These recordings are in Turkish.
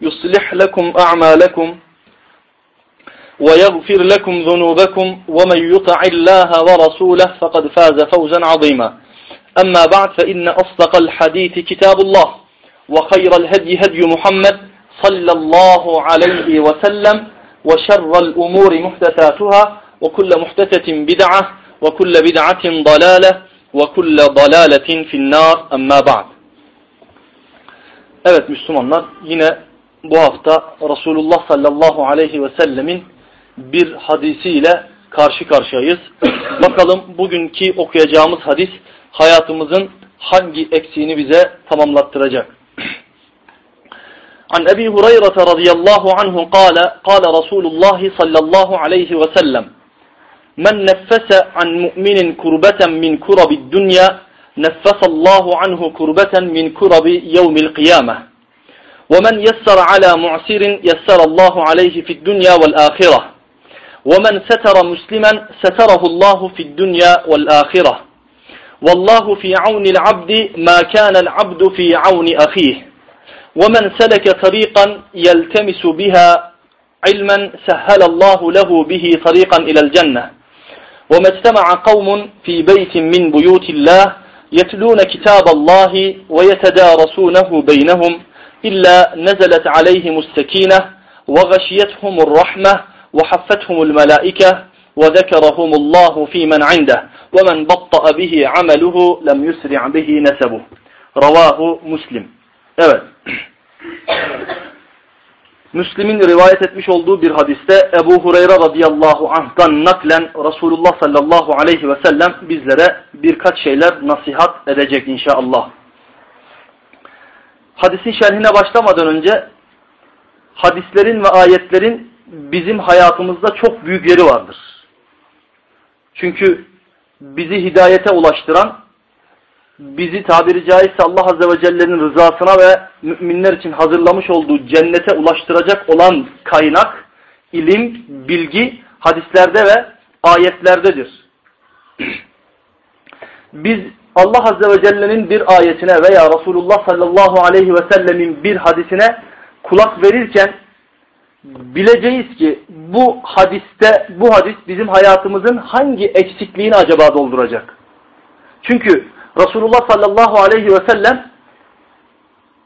يصلح لكم أعمالكم ويغفر لكم ذنوبكم ومن يطع الله ورسوله فقد فاز فوزا عظيما. أما بعد فإن أصدق الحديث كتاب الله وخير الهدي هدي محمد صلى الله عليه وسلم وشر الأمور محدثاتها وكل محدثة بدعة وكل بدعة ضلالة وَكُلَّ ضَلَالَةٍ فِي النَّارِ. اَمَّا بَعْدِ. Evet Müslümanlar yine bu hafta Resulullah sallallahu aleyhi ve sellemin bir hadisiyle karşı karşıyayız. Bakalım bugünkü okuyacağımız hadis hayatımızın hangi eksiğini bize tamamlattıracak. An Ebi Hureyre radıyallahu anhu kâle, kâle Resulullah sallallahu aleyhi ve sellem Men neffese an mu'minin kurbeten min kurabi dünya neffesallahu anhu kurbeten min kurabi yevmil kıyameh ومن يسر على معسر يسر الله عليه في الدنيا والآخرة. ومن ستر مسلما ستره الله في الدنيا والآخرة. والله في عون العبد ما كان العبد في عون أخيه. ومن سلك طريقا يلتمس بها علما سهل الله له به طريقا إلى الجنة. وما اجتمع قوم في بيت من بيوت الله يتلون كتاب الله ويتدارسونه بينهم İlla nezelet aleyhimus sekine ve gashiyethumur rahme ve haffethumul melaike ve zekerahumullahu fîmen indeh ve men batta'a bihi ameluhu lem yusri' bihi nesebuh. Ravahu Müslim. Evet. Müslim'in rivayet etmiş olduğu bir hadiste Ebu Hureyre radıyallahu anh'dan naklen Resulullah sallallahu aleyhi ve sellem bizlere birkaç şeyler nasihat edecek inşallah. Hadisin şerhine başlamadan önce hadislerin ve ayetlerin bizim hayatımızda çok büyük yeri vardır. Çünkü bizi hidayete ulaştıran bizi tabiri caizse Allah Azze ve Celle'nin rızasına ve müminler için hazırlamış olduğu cennete ulaştıracak olan kaynak, ilim, bilgi hadislerde ve ayetlerdedir. Biz Allah Azze ve Celle'nin bir ayetine veya Resulullah sallallahu aleyhi ve sellemin bir hadisine kulak verirken bileceğiz ki bu hadiste, bu hadis bizim hayatımızın hangi eksikliğini acaba dolduracak? Çünkü Resulullah sallallahu aleyhi ve sellem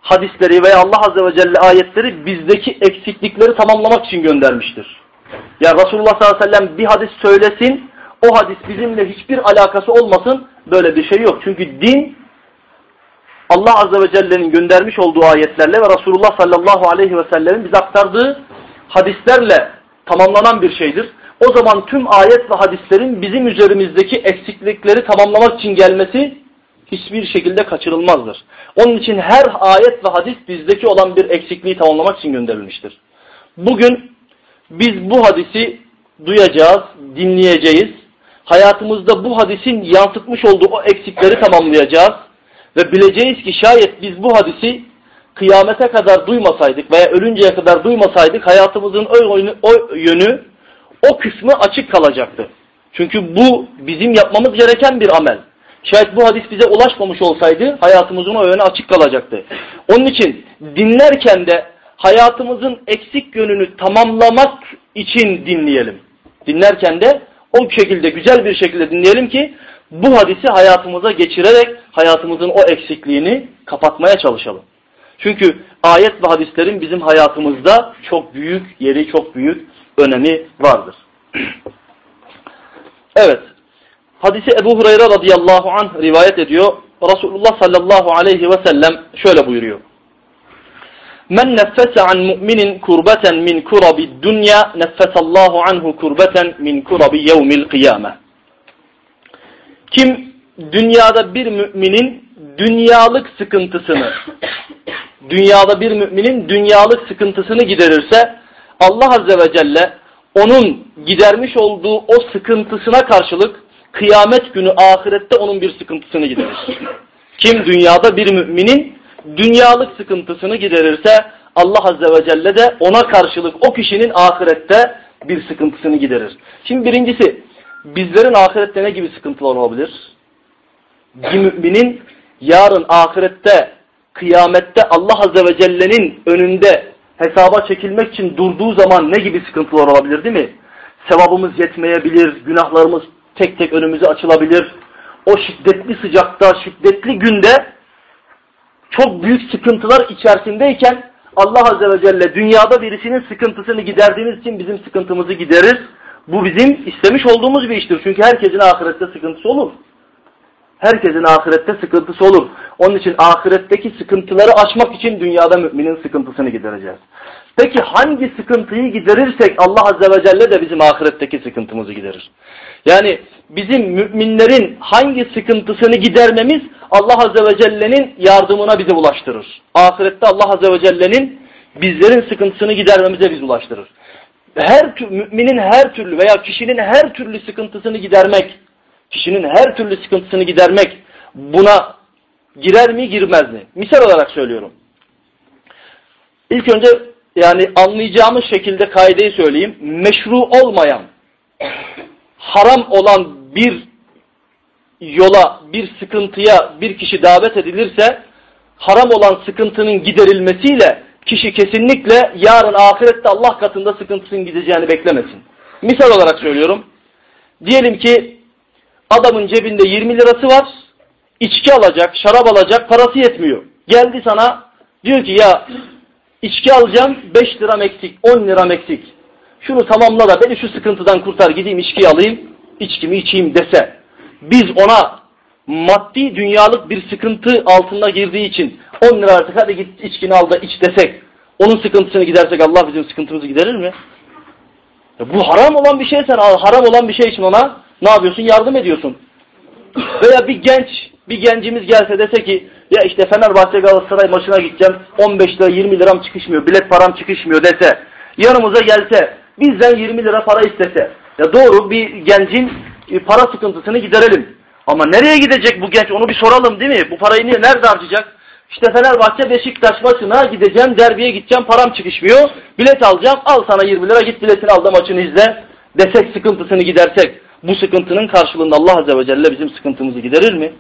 hadisleri veya Allah azze ve celle ayetleri bizdeki eksiklikleri tamamlamak için göndermiştir. Yani Resulullah sallallahu aleyhi ve sellem bir hadis söylesin, o hadis bizimle hiçbir alakası olmasın, böyle bir şey yok. Çünkü din Allah azze ve celle'nin göndermiş olduğu ayetlerle ve Resulullah sallallahu aleyhi ve sellemin bize aktardığı hadislerle tamamlanan bir şeydir. O zaman tüm ayet ve hadislerin bizim üzerimizdeki eksiklikleri tamamlamak için gelmesi hiçbir şekilde kaçırılmazdır. Onun için her ayet ve hadis bizdeki olan bir eksikliği tamamlamak için gönderilmiştir. Bugün biz bu hadisi duyacağız, dinleyeceğiz. Hayatımızda bu hadisin yansıtmış olduğu o eksikleri tamamlayacağız. Ve bileceğiz ki şayet biz bu hadisi kıyamete kadar duymasaydık veya ölünceye kadar duymasaydık hayatımızın o yönü, o, yönü, o kısmı açık kalacaktı. Çünkü bu bizim yapmamız gereken bir amel. Şayet bu hadis bize ulaşmamış olsaydı hayatımızın o yönü açık kalacaktı. Onun için dinlerken de hayatımızın eksik yönünü tamamlamak için dinleyelim. Dinlerken de o şekilde güzel bir şekilde dinleyelim ki bu hadisi hayatımıza geçirerek hayatımızın o eksikliğini kapatmaya çalışalım. Çünkü ayet ve hadislerin bizim hayatımızda çok büyük yeri, çok büyük önemi vardır. Evet. Hadisi Ebu Hureyre radıyallahu anh rivayet ediyor. Resulullah sallallahu aleyhi ve sellem şöyle buyuruyor. Men neffese an mu'minin kurbeten min kurabi dünya neffesallahu anhu kurbeten min kurabi yevmil kıyame. Kim dünyada bir müminin dünyalık sıkıntısını dünyada bir müminin dünyalık sıkıntısını giderirse Allah Azze ve Celle onun gidermiş olduğu o sıkıntısına karşılık kıyamet günü ahirette onun bir sıkıntısını giderir. Kim dünyada bir müminin dünyalık sıkıntısını giderirse Allah Azze ve Celle de ona karşılık o kişinin ahirette bir sıkıntısını giderir. Şimdi birincisi bizlerin ahirette ne gibi sıkıntılar olabilir? Bir müminin yarın ahirette, kıyamette Allah Azze ve Celle'nin önünde hesaba çekilmek için durduğu zaman ne gibi sıkıntılar olabilir değil mi? Sevabımız yetmeyebilir, günahlarımız tek tek önümüze açılabilir. O şiddetli sıcakta, şiddetli günde çok büyük sıkıntılar içerisindeyken Allah Azze ve Celle dünyada birisinin sıkıntısını giderdiğiniz için bizim sıkıntımızı giderir. Bu bizim istemiş olduğumuz bir iştir. Çünkü herkesin ahirette sıkıntısı olur. Herkesin ahirette sıkıntısı olur. Onun için ahiretteki sıkıntıları açmak için dünyada müminin sıkıntısını gidereceğiz. Peki hangi sıkıntıyı giderirsek Allah Azze ve Celle de bizim ahiretteki sıkıntımızı giderir. Yani bizim müminlerin hangi sıkıntısını gidermemiz Allah Azze ve Celle'nin yardımına bizi ulaştırır. Ahirette Allah Azze ve Celle'nin bizlerin sıkıntısını gidermemize bizi ulaştırır. Her müminin her türlü veya kişinin her türlü sıkıntısını gidermek, kişinin her türlü sıkıntısını gidermek buna girer mi girmez mi? Misal olarak söylüyorum. İlk önce yani anlayacağımız şekilde kaideyi söyleyeyim. Meşru olmayan, haram olan bir yola, bir sıkıntıya bir kişi davet edilirse haram olan sıkıntının giderilmesiyle kişi kesinlikle yarın ahirette Allah katında sıkıntısının gideceğini beklemesin. Misal olarak söylüyorum. Diyelim ki adamın cebinde 20 lirası var, içki alacak, şarap alacak, parası yetmiyor. Geldi sana diyor ki ya içki alacağım 5 lira eksik, 10 lira eksik. Şunu tamamla da beni şu sıkıntıdan kurtar gideyim içki alayım, içkimi içeyim dese. Biz ona maddi dünyalık bir sıkıntı altında girdiği için 10 lira artık hadi git içkini al da iç desek, onun sıkıntısını gidersek Allah bizim sıkıntımızı giderir mi? Ya bu haram olan bir şey sen haram olan bir şey için ona ne yapıyorsun? Yardım ediyorsun. Veya bir genç, bir gencimiz gelse dese ki ya işte Fenerbahçe Galatasaray maçına gideceğim 15 lira 20 liram çıkışmıyor, bilet param çıkışmıyor dese yanımıza gelse bizden 20 lira para istese ya doğru bir gencin e, para sıkıntısını giderelim. Ama nereye gidecek bu genç onu bir soralım değil mi? Bu parayı niye, nerede harcayacak? İşte Fenerbahçe Beşiktaş maçına gideceğim, derbiye gideceğim, param çıkışmıyor. Bilet alacağım, al sana 20 lira git biletini al da maçını izle. Desek sıkıntısını gidersek bu sıkıntının karşılığında Allah Azze ve Celle bizim sıkıntımızı giderir mi?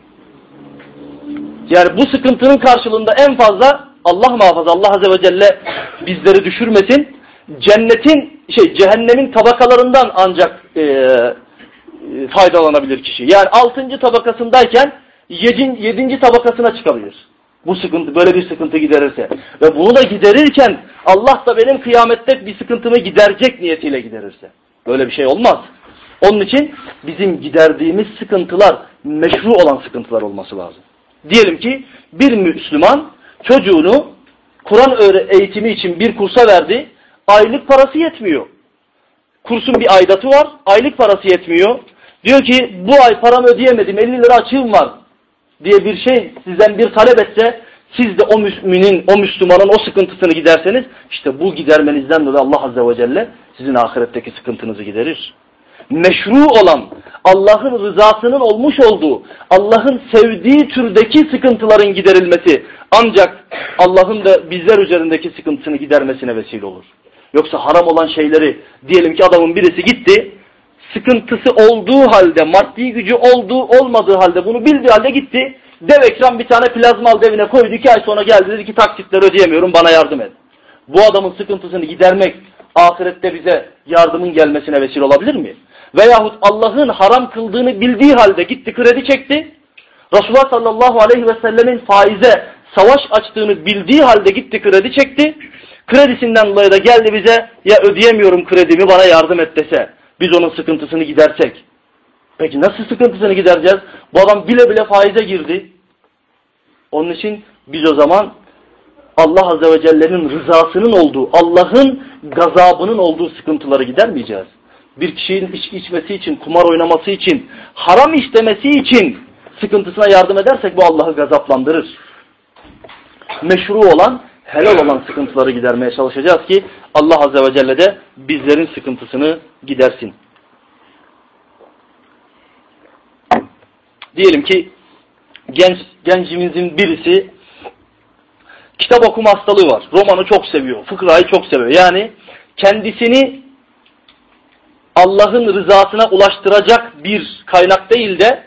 Yani bu sıkıntının karşılığında en fazla Allah muhafaza Allah Azze ve Celle bizleri düşürmesin. Cennetin şey cehennemin tabakalarından ancak e, faydalanabilir kişi. Yani altıncı tabakasındayken yedin, yedinci tabakasına çıkabilir. Bu sıkıntı böyle bir sıkıntı giderirse ve bunu da giderirken Allah da benim kıyamette bir sıkıntımı giderecek niyetiyle giderirse. Böyle bir şey olmaz. Onun için bizim giderdiğimiz sıkıntılar meşru olan sıkıntılar olması lazım. Diyelim ki bir Müslüman çocuğunu Kur'an eğitimi için bir kursa verdi. Aylık parası yetmiyor. Kursun bir aidatı var. Aylık parası yetmiyor. Diyor ki bu ay paramı ödeyemedim 50 lira açığım var diye bir şey sizden bir talep etse siz de o müminin, o Müslümanın o sıkıntısını giderseniz işte bu gidermenizden dolayı Allah Azze ve Celle sizin ahiretteki sıkıntınızı giderir meşru olan, Allah'ın rızasının olmuş olduğu, Allah'ın sevdiği türdeki sıkıntıların giderilmesi ancak Allah'ın da bizler üzerindeki sıkıntısını gidermesine vesile olur. Yoksa haram olan şeyleri diyelim ki adamın birisi gitti, sıkıntısı olduğu halde, maddi gücü olduğu olmadığı halde bunu bildiği halde gitti, dev ekran bir tane plazma aldı evine koydu, iki ay sonra geldi dedi ki taksitleri ödeyemiyorum bana yardım et. Bu adamın sıkıntısını gidermek ahirette bize yardımın gelmesine vesile olabilir mi? Veyahut Allah'ın haram kıldığını bildiği halde gitti kredi çekti. Resulullah sallallahu aleyhi ve sellemin faize savaş açtığını bildiği halde gitti kredi çekti. Kredisinden dolayı da geldi bize ya ödeyemiyorum kredimi bana yardım et dese. Biz onun sıkıntısını gidersek. Peki nasıl sıkıntısını gidereceğiz? Bu adam bile bile faize girdi. Onun için biz o zaman Allah Azze ve Celle'nin rızasının olduğu, Allah'ın gazabının olduğu sıkıntıları gidermeyeceğiz. Bir kişinin içki içmesi için, kumar oynaması için, haram istemesi için sıkıntısına yardım edersek bu Allah'ı gazaplandırır. Meşru olan, helal olan sıkıntıları gidermeye çalışacağız ki Allah Azze ve Celle de bizlerin sıkıntısını gidersin. Diyelim ki genç gencimizin birisi kitap okuma hastalığı var. Romanı çok seviyor. Fıkrayı çok seviyor. Yani kendisini Allah'ın rızasına ulaştıracak bir kaynak değil de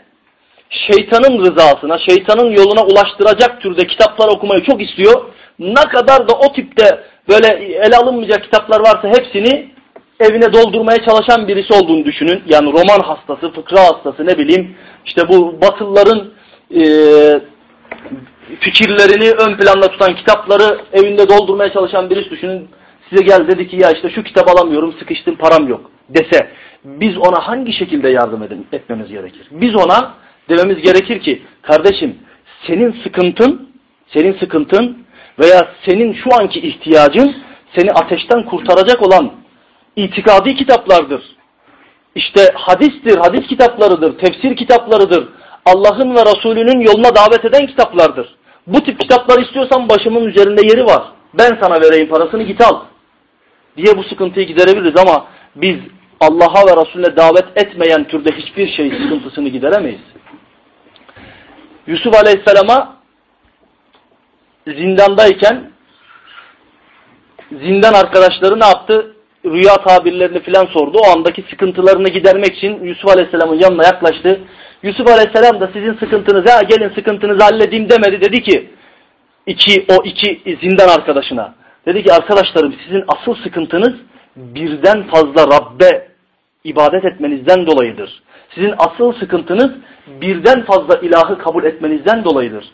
şeytanın rızasına, şeytanın yoluna ulaştıracak türde kitaplar okumayı çok istiyor. Ne kadar da o tipte böyle ele alınmayacak kitaplar varsa hepsini evine doldurmaya çalışan birisi olduğunu düşünün. Yani roman hastası, fıkra hastası ne bileyim işte bu batılıların e, fikirlerini ön planda tutan kitapları evinde doldurmaya çalışan birisi düşünün. Size gel dedi ki ya işte şu kitap alamıyorum sıkıştım param yok dese biz ona hangi şekilde yardım edin, etmemiz gerekir? Biz ona dememiz gerekir ki kardeşim senin sıkıntın senin sıkıntın veya senin şu anki ihtiyacın seni ateşten kurtaracak olan itikadi kitaplardır. İşte hadistir, hadis kitaplarıdır, tefsir kitaplarıdır. Allah'ın ve Resulünün yoluna davet eden kitaplardır. Bu tip kitaplar istiyorsan başımın üzerinde yeri var. Ben sana vereyim parasını git al. Diye bu sıkıntıyı giderebiliriz ama biz Allah'a ve Resulüne davet etmeyen türde hiçbir şey sıkıntısını gideremeyiz. Yusuf Aleyhisselam'a zindandayken zindan arkadaşları ne yaptı? Rüya tabirlerini filan sordu. O andaki sıkıntılarını gidermek için Yusuf Aleyhisselam'ın yanına yaklaştı. Yusuf Aleyhisselam da sizin sıkıntınızı ha gelin sıkıntınızı halledeyim demedi. Dedi ki iki, o iki zindan arkadaşına. Dedi ki arkadaşlarım sizin asıl sıkıntınız birden fazla Rabbe ibadet etmenizden dolayıdır. Sizin asıl sıkıntınız birden fazla ilahı kabul etmenizden dolayıdır.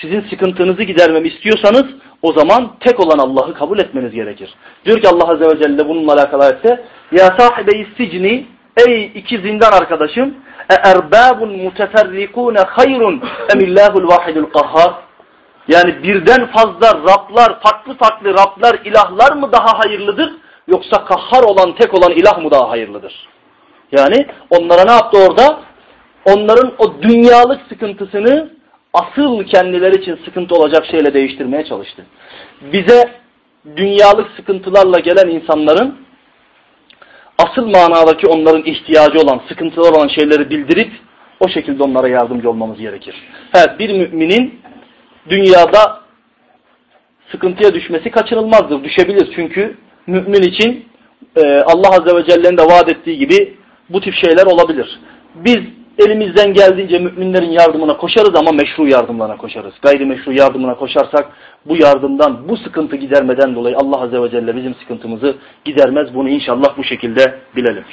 Sizin sıkıntınızı gidermemi istiyorsanız o zaman tek olan Allah'ı kabul etmeniz gerekir. Diyor ki Allah Azze ve Celle bununla alakalı ayette Ya sahibe sicni ey iki zindan arkadaşım e erbabun muteferrikune hayrun emillahul vahidul kahhar yani birden fazla Rablar, farklı farklı Rablar, ilahlar mı daha hayırlıdır? Yoksa kahhar olan, tek olan ilah mı daha hayırlıdır? Yani onlara ne yaptı orada? Onların o dünyalık sıkıntısını asıl kendileri için sıkıntı olacak şeyle değiştirmeye çalıştı. Bize dünyalık sıkıntılarla gelen insanların asıl manadaki onların ihtiyacı olan, sıkıntılar olan şeyleri bildirip o şekilde onlara yardımcı olmamız gerekir. Evet, bir müminin dünyada sıkıntıya düşmesi kaçınılmazdır. Düşebilir çünkü mümin için e, Allah Azze ve Celle'nin de vaat ettiği gibi bu tip şeyler olabilir. Biz elimizden geldiğince müminlerin yardımına koşarız ama meşru yardımlarına koşarız. Gayrimeşru yardımına koşarsak bu yardımdan, bu sıkıntı gidermeden dolayı Allah Azze ve Celle bizim sıkıntımızı gidermez. Bunu inşallah bu şekilde bilelim.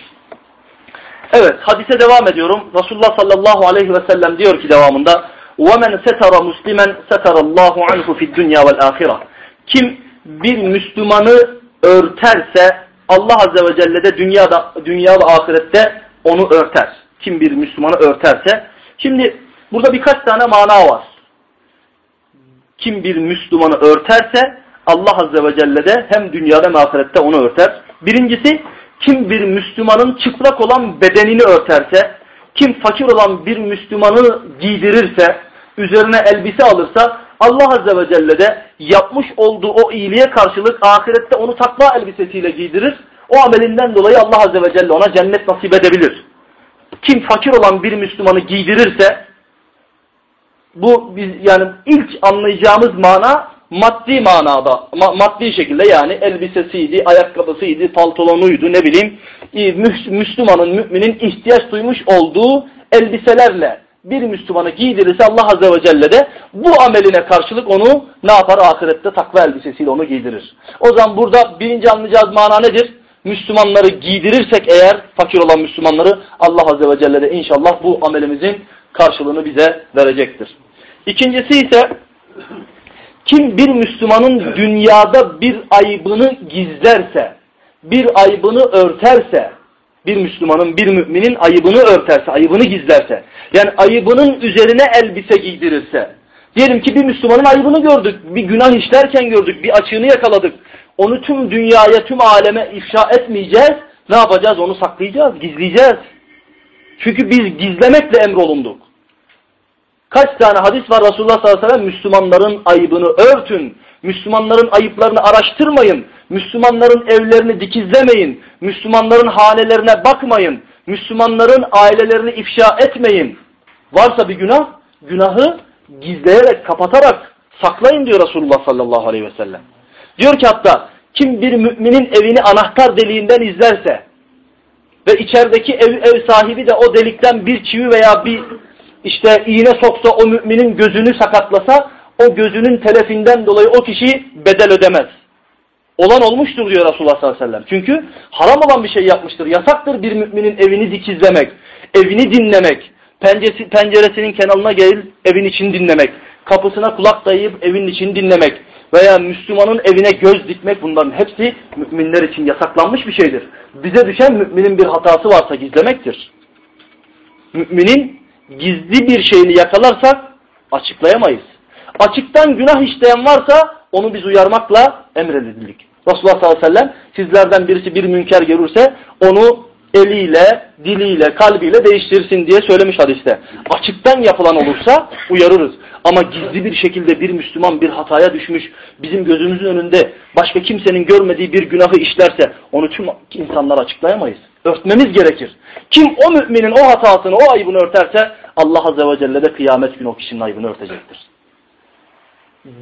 Evet, hadise devam ediyorum. Resulullah sallallahu aleyhi ve sellem diyor ki devamında وَمَنْ سَتَرَ مُسْلِمًا سَتَرَ اللّٰهُ عَنْهُ فِي الدُّنْيَا وَالْآخِرَةِ Kim bir Müslümanı örterse Allah Azze ve Celle de dünyada, dünya ve ahirette onu örter. Kim bir Müslümanı örterse. Şimdi burada birkaç tane mana var. Kim bir Müslümanı örterse Allah Azze ve Celle de hem dünyada hem ahirette onu örter. Birincisi kim bir Müslümanın çıplak olan bedenini örterse, kim fakir olan bir Müslümanı giydirirse, üzerine elbise alırsa Allah Azze ve Celle de yapmış olduğu o iyiliğe karşılık ahirette onu takva elbisesiyle giydirir. O amelinden dolayı Allah Azze ve Celle ona cennet nasip edebilir. Kim fakir olan bir Müslümanı giydirirse bu biz yani ilk anlayacağımız mana maddi manada, ma maddi şekilde yani elbisesiydi, ayakkabısıydı, pantolonuydu ne bileyim Müslümanın, müminin ihtiyaç duymuş olduğu elbiselerle bir Müslümanı giydirirse Allah Azze ve Celle de bu ameline karşılık onu ne yapar? Ahirette takva elbisesiyle onu giydirir. O zaman burada birinci anlayacağız mana nedir? Müslümanları giydirirsek eğer fakir olan Müslümanları Allah Azze ve Celle de inşallah bu amelimizin karşılığını bize verecektir. İkincisi ise kim bir Müslümanın dünyada bir aybını gizlerse, bir aybını örterse, Bir Müslümanın, bir müminin ayıbını örterse, ayıbını gizlerse, yani ayıbının üzerine elbise giydirirse, diyelim ki bir Müslümanın ayıbını gördük, bir günah işlerken gördük, bir açığını yakaladık, onu tüm dünyaya, tüm aleme ifşa etmeyeceğiz, ne yapacağız? Onu saklayacağız, gizleyeceğiz. Çünkü biz gizlemekle emrolunduk. Kaç tane hadis var Resulullah sallallahu aleyhi ve sellem? Müslümanların ayıbını örtün. Müslümanların ayıplarını araştırmayın. Müslümanların evlerini dikizlemeyin. Müslümanların hanelerine bakmayın. Müslümanların ailelerini ifşa etmeyin. Varsa bir günah, günahı gizleyerek, kapatarak saklayın diyor Resulullah sallallahu aleyhi ve sellem. Diyor ki hatta kim bir müminin evini anahtar deliğinden izlerse ve içerideki ev, ev sahibi de o delikten bir çivi veya bir işte iğne soksa o müminin gözünü sakatlasa o gözünün telefinden dolayı o kişi bedel ödemez. Olan olmuştur diyor Resulullah sallallahu aleyhi ve sellem. Çünkü haram olan bir şey yapmıştır. Yasaktır bir müminin evini dikizlemek, evini dinlemek, penceresi, penceresinin kenarına gelip evin için dinlemek, kapısına kulak dayayıp evin için dinlemek veya Müslümanın evine göz dikmek bunların hepsi müminler için yasaklanmış bir şeydir. Bize düşen müminin bir hatası varsa gizlemektir. Müminin gizli bir şeyini yakalarsak açıklayamayız. Açıktan günah işleyen varsa onu biz uyarmakla emredildik. Resulullah sallallahu aleyhi ve sellem sizlerden birisi bir münker görürse onu eliyle, diliyle, kalbiyle değiştirsin diye söylemiş hadiste. Açıktan yapılan olursa uyarırız. Ama gizli bir şekilde bir Müslüman bir hataya düşmüş, bizim gözümüzün önünde başka kimsenin görmediği bir günahı işlerse onu tüm insanlar açıklayamayız. Örtmemiz gerekir. Kim o müminin o hatasını, o ayıbını örterse Allah Azze ve Celle de kıyamet günü o kişinin ayıbını örtecektir.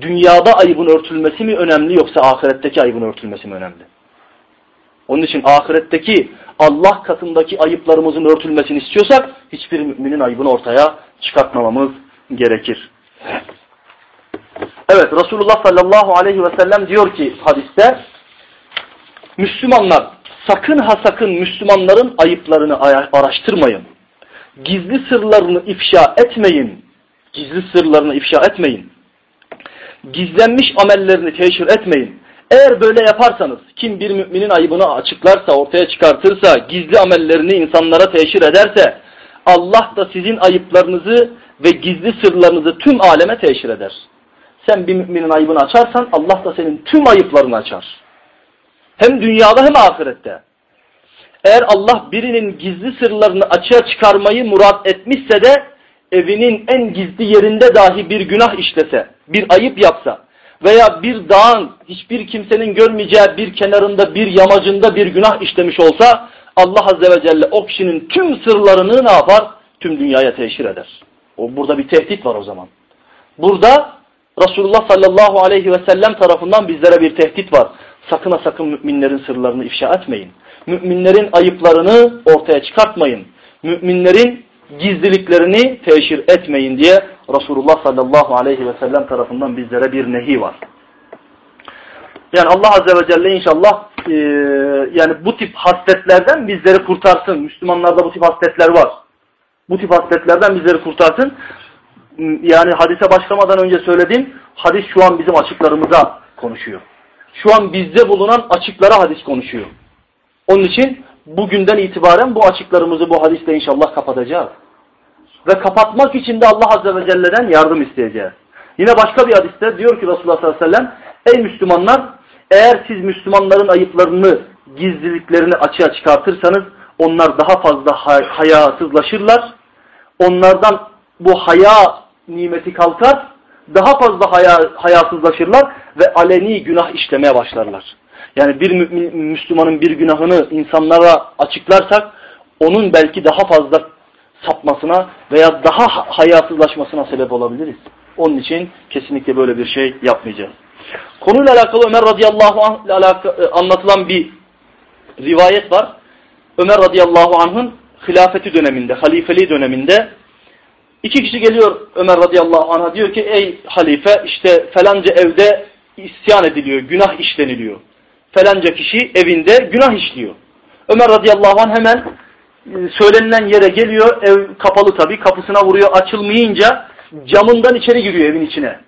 Dünyada ayıbın örtülmesi mi önemli yoksa ahiretteki ayıbın örtülmesi mi önemli? Onun için ahiretteki Allah katındaki ayıplarımızın örtülmesini istiyorsak hiçbir müminin ayıbını ortaya çıkartmamamız gerekir. Evet Resulullah sallallahu aleyhi ve sellem diyor ki hadiste Müslümanlar sakın ha sakın Müslümanların ayıplarını araştırmayın. Gizli sırlarını ifşa etmeyin. Gizli sırlarını ifşa etmeyin. Gizlenmiş amellerini teşhir etmeyin. Eğer böyle yaparsanız, kim bir müminin ayıbını açıklarsa, ortaya çıkartırsa, gizli amellerini insanlara teşhir ederse, Allah da sizin ayıplarınızı ve gizli sırlarınızı tüm aleme teşhir eder. Sen bir müminin ayıbını açarsan, Allah da senin tüm ayıplarını açar. Hem dünyada hem ahirette. Eğer Allah birinin gizli sırlarını açığa çıkarmayı murat etmişse de, evinin en gizli yerinde dahi bir günah işlese, bir ayıp yapsa, veya bir dağın hiçbir kimsenin görmeyeceği bir kenarında bir yamacında bir günah işlemiş olsa Allah Azze ve Celle o kişinin tüm sırlarını ne yapar? Tüm dünyaya teşhir eder. O burada bir tehdit var o zaman. Burada Resulullah sallallahu aleyhi ve sellem tarafından bizlere bir tehdit var. Sakın ha sakın müminlerin sırlarını ifşa etmeyin. Müminlerin ayıplarını ortaya çıkartmayın. Müminlerin gizliliklerini teşhir etmeyin diye Resulullah sallallahu aleyhi ve sellem tarafından bizlere bir nehi var. Yani Allah azze ve celle inşallah e, yani bu tip hasletlerden bizleri kurtarsın. Müslümanlarda bu tip hasletler var. Bu tip hasletlerden bizleri kurtarsın. Yani hadise başlamadan önce söylediğim hadis şu an bizim açıklarımıza konuşuyor. Şu an bizde bulunan açıklara hadis konuşuyor. Onun için bugünden itibaren bu açıklarımızı bu hadisle inşallah kapatacağız. Ve kapatmak için de Allah Azze ve Celle'den yardım isteyeceğiz. Yine başka bir hadiste diyor ki Resulullah sallallahu aleyhi ve sellem Ey Müslümanlar eğer siz Müslümanların ayıplarını, gizliliklerini açığa çıkartırsanız onlar daha fazla hayasızlaşırlar. Onlardan bu haya nimeti kalkar, daha fazla haya, hayasızlaşırlar ve aleni günah işlemeye başlarlar. Yani bir mümin, Müslümanın bir günahını insanlara açıklarsak onun belki daha fazla sapmasına veya daha hayasızlaşmasına sebep olabiliriz. Onun için kesinlikle böyle bir şey yapmayacağız. Konuyla alakalı Ömer radıyallahu anh ile e, anlatılan bir rivayet var. Ömer radıyallahu anh'ın hilafeti döneminde, halifeliği döneminde iki kişi geliyor Ömer radıyallahu anh'a diyor ki ey halife işte falanca evde isyan ediliyor, günah işleniliyor. Falanca kişi evinde günah işliyor. Ömer radıyallahu anh hemen söylenilen yere geliyor, ev kapalı tabi, kapısına vuruyor, açılmayınca camından içeri giriyor evin içine.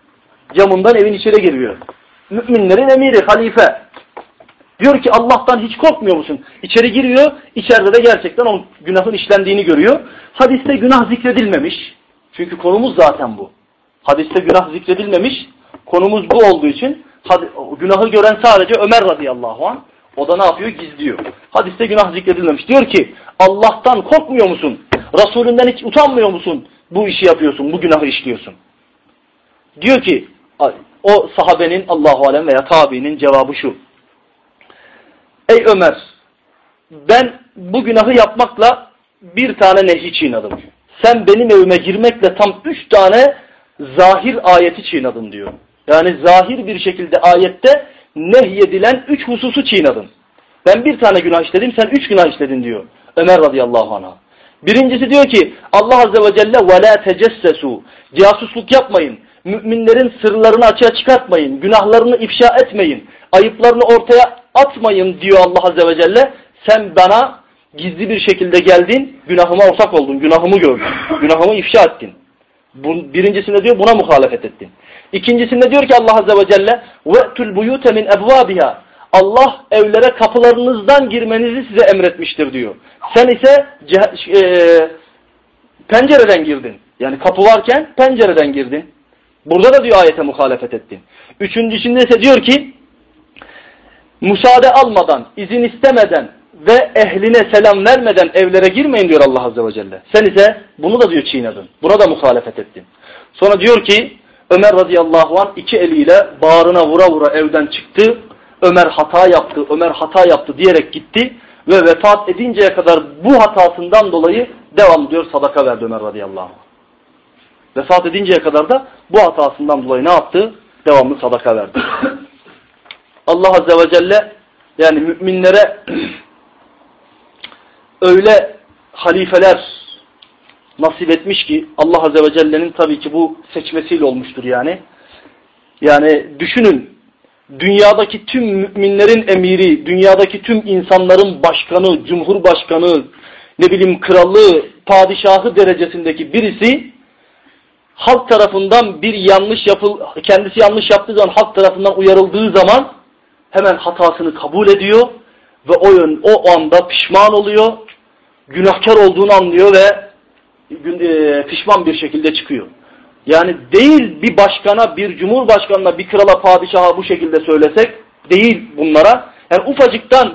Camından evin içeri giriyor. Müminlerin emiri, halife. Diyor ki Allah'tan hiç korkmuyor musun? İçeri giriyor, içeride de gerçekten o günahın işlendiğini görüyor. Hadiste günah zikredilmemiş. Çünkü konumuz zaten bu. Hadiste günah zikredilmemiş. Konumuz bu olduğu için günahı gören sadece Ömer radıyallahu anh. O da ne yapıyor? Gizliyor. Hadiste günah zikredilmemiş. Diyor ki Allah'tan korkmuyor musun? Resulünden hiç utanmıyor musun? Bu işi yapıyorsun, bu günahı işliyorsun. Diyor ki o sahabenin Allahu alem veya tabiinin cevabı şu. Ey Ömer ben bu günahı yapmakla bir tane nehi çiğnadım. Sen benim evime girmekle tam üç tane zahir ayeti çiğnadın diyor. Yani zahir bir şekilde ayette nehyedilen üç hususu çiğnadın. Ben bir tane günah işledim sen üç günah işledin diyor. Ömer radıyallahu anh'a. Birincisi diyor ki Allah azze ve celle وَلَا تَجَسَّسُوا Casusluk yapmayın. Müminlerin sırlarını açığa çıkartmayın. Günahlarını ifşa etmeyin. Ayıplarını ortaya atmayın diyor Allah azze ve celle. Sen bana gizli bir şekilde geldin, günahıma ortak oldun, günahımı gördün, günahımı ifşa ettin. Bu, birincisinde diyor buna muhalefet ettin. İkincisinde diyor ki Allah Azze ve Celle وَأْتُ الْبُيُوتَ مِنْ اَبْوَابِهَا Allah evlere kapılarınızdan girmenizi size emretmiştir diyor. Sen ise e, pencereden girdin. Yani kapı varken pencereden girdin. Burada da diyor ayete muhalefet ettin. Üçüncüsünde ise diyor ki müsaade almadan, izin istemeden ve ehline selam vermeden evlere girmeyin diyor Allah Azze ve Celle. Sen ise bunu da diyor çiğnedin. Buna da muhalefet ettin. Sonra diyor ki Ömer radıyallahu anh iki eliyle bağrına vura vura evden çıktı. Ömer hata yaptı, Ömer hata yaptı diyerek gitti ve vefat edinceye kadar bu hatasından dolayı devam diyor sadaka verdi Ömer radıyallahu anh. Vefat edinceye kadar da bu hatasından dolayı ne yaptı? Devamlı sadaka verdi. Allah azze ve celle yani müminlere öyle halifeler nasip etmiş ki Allah Azze ve Celle'nin tabii ki bu seçmesiyle olmuştur yani. Yani düşünün dünyadaki tüm müminlerin emiri, dünyadaki tüm insanların başkanı, cumhurbaşkanı, ne bileyim kralı, padişahı derecesindeki birisi halk tarafından bir yanlış yapıl kendisi yanlış yaptığı zaman halk tarafından uyarıldığı zaman hemen hatasını kabul ediyor ve o yön o anda pişman oluyor, günahkar olduğunu anlıyor ve pişman bir şekilde çıkıyor. Yani değil bir başkana, bir cumhurbaşkanına, bir krala, padişaha bu şekilde söylesek, değil bunlara. Yani ufacıktan